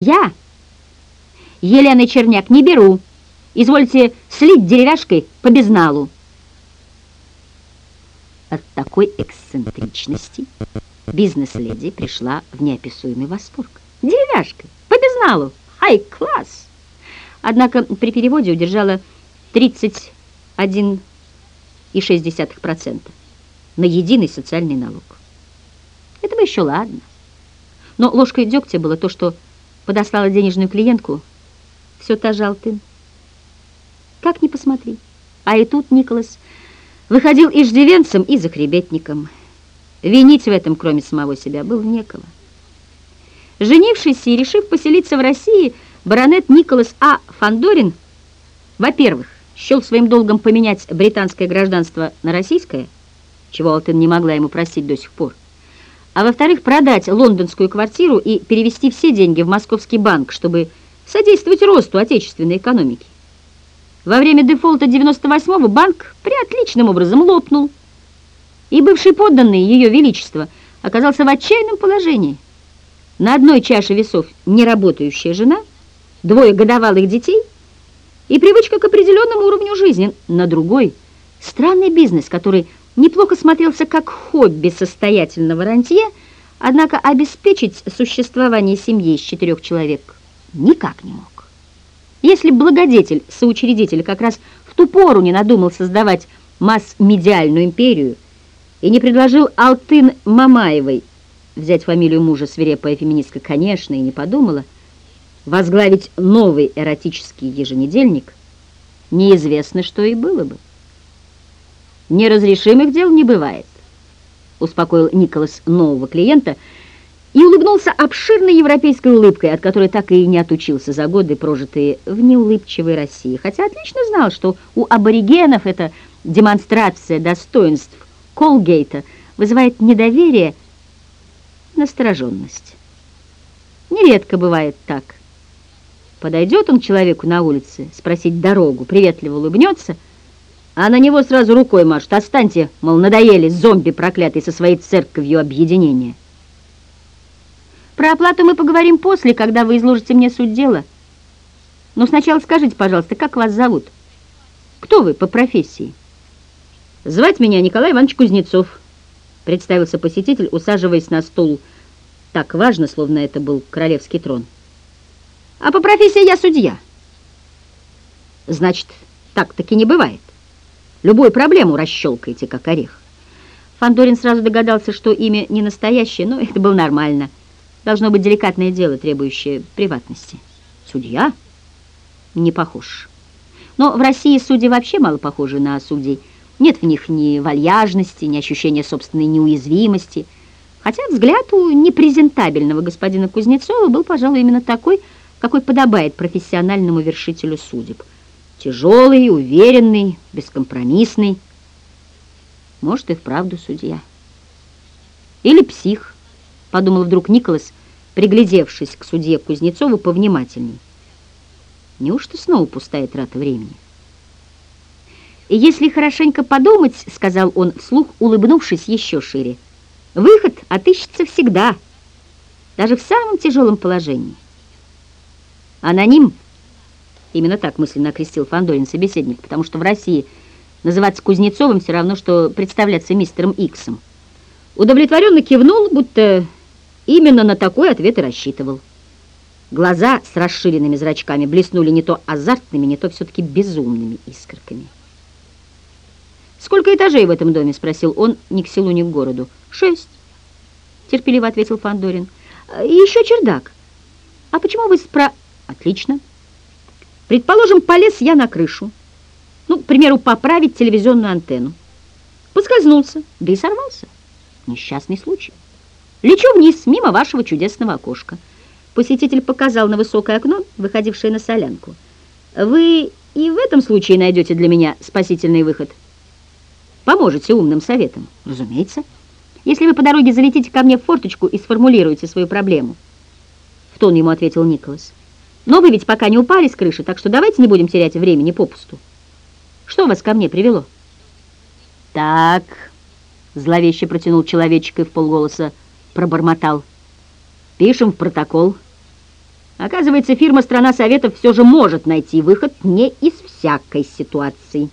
Я, Елена Черняк, не беру. Извольте слить деревяшкой по безналу. От такой эксцентричности бизнес-леди пришла в неописуемый восторг. Деревяшкой, по безналу, хай-класс. Однако при переводе удержала 31,6% на единый социальный налог. Это бы еще ладно. Но ложкой дегтя было то, что подослала денежную клиентку, все та же Алтын. Как ни посмотри. А и тут Николас выходил иждивенцем и захребетником. Винить в этом, кроме самого себя, было некого. Женившись и решив поселиться в России, баронет Николас А. Фандорин, во-первых, счел своим долгом поменять британское гражданство на российское, чего Алтын не могла ему простить до сих пор, а во-вторых, продать лондонскую квартиру и перевести все деньги в московский банк, чтобы содействовать росту отечественной экономики. Во время дефолта 98-го банк приотличным образом лопнул, и бывший подданный Ее Величества оказался в отчаянном положении. На одной чаше весов неработающая жена, двое годовалых детей и привычка к определенному уровню жизни, на другой – странный бизнес, который неплохо смотрелся как хобби состоятельного рантье, однако обеспечить существование семьи из четырех человек никак не мог. Если благодетель, соучредитель, как раз в ту пору не надумал создавать масс-медиальную империю и не предложил Алтын Мамаевой взять фамилию мужа свирепая феминистка, конечно, и не подумала, возглавить новый эротический еженедельник, неизвестно, что и было бы. «Неразрешимых дел не бывает», — успокоил Николас нового клиента и улыбнулся обширной европейской улыбкой, от которой так и не отучился за годы, прожитые в неулыбчивой России, хотя отлично знал, что у аборигенов эта демонстрация достоинств Колгейта вызывает недоверие настороженность. Нередко бывает так. Подойдет он человеку на улице, спросить дорогу, приветливо улыбнется — а на него сразу рукой машет. Останьте, мол, надоели, зомби проклятый со своей церковью объединения. Про оплату мы поговорим после, когда вы изложите мне суть дела. Но сначала скажите, пожалуйста, как вас зовут? Кто вы по профессии? Звать меня Николай Иванович Кузнецов, представился посетитель, усаживаясь на стул. Так важно, словно это был королевский трон. А по профессии я судья. Значит, так-таки не бывает. Любую проблему расщелкаете, как орех. Фандорин сразу догадался, что имя не настоящее, но это было нормально. Должно быть деликатное дело, требующее приватности. Судья? Не похож. Но в России судьи вообще мало похожи на судей. Нет в них ни вальяжности, ни ощущения собственной неуязвимости. Хотя взгляд у непрезентабельного господина Кузнецова был, пожалуй, именно такой, какой подобает профессиональному вершителю судеб – Тяжелый, уверенный, бескомпромиссный. Может, и вправду судья. Или псих, подумал вдруг Николас, приглядевшись к судье Кузнецову повнимательней. Неужто снова пустая трата времени? «Если хорошенько подумать, — сказал он вслух, улыбнувшись еще шире, — выход отыщется всегда, даже в самом тяжелом положении. Аноним — Именно так мысленно окрестил Фандорин собеседник, потому что в России называться Кузнецовым все равно, что представляться мистером Иксом. Удовлетворенно кивнул, будто именно на такой ответ и рассчитывал. Глаза с расширенными зрачками блеснули не то азартными, не то все-таки безумными искорками. «Сколько этажей в этом доме?» — спросил он ни к селу, ни к городу. «Шесть», — терпеливо ответил Фандорин. «И еще чердак. А почему вы спра...» «Отлично». Предположим, полез я на крышу. Ну, к примеру, поправить телевизионную антенну. Поскользнулся, да и сорвался. Несчастный случай. Лечу вниз, мимо вашего чудесного окошка. Посетитель показал на высокое окно, выходившее на солянку. Вы и в этом случае найдете для меня спасительный выход. Поможете умным советом, разумеется. Если вы по дороге залетите ко мне в форточку и сформулируете свою проблему. В тон ему ответил Николас. Но вы ведь пока не упали с крыши, так что давайте не будем терять времени попусту. Что вас ко мне привело? Так, зловеще протянул человечек и в полголоса пробормотал. Пишем в протокол. Оказывается, фирма «Страна Советов» все же может найти выход не из всякой ситуации.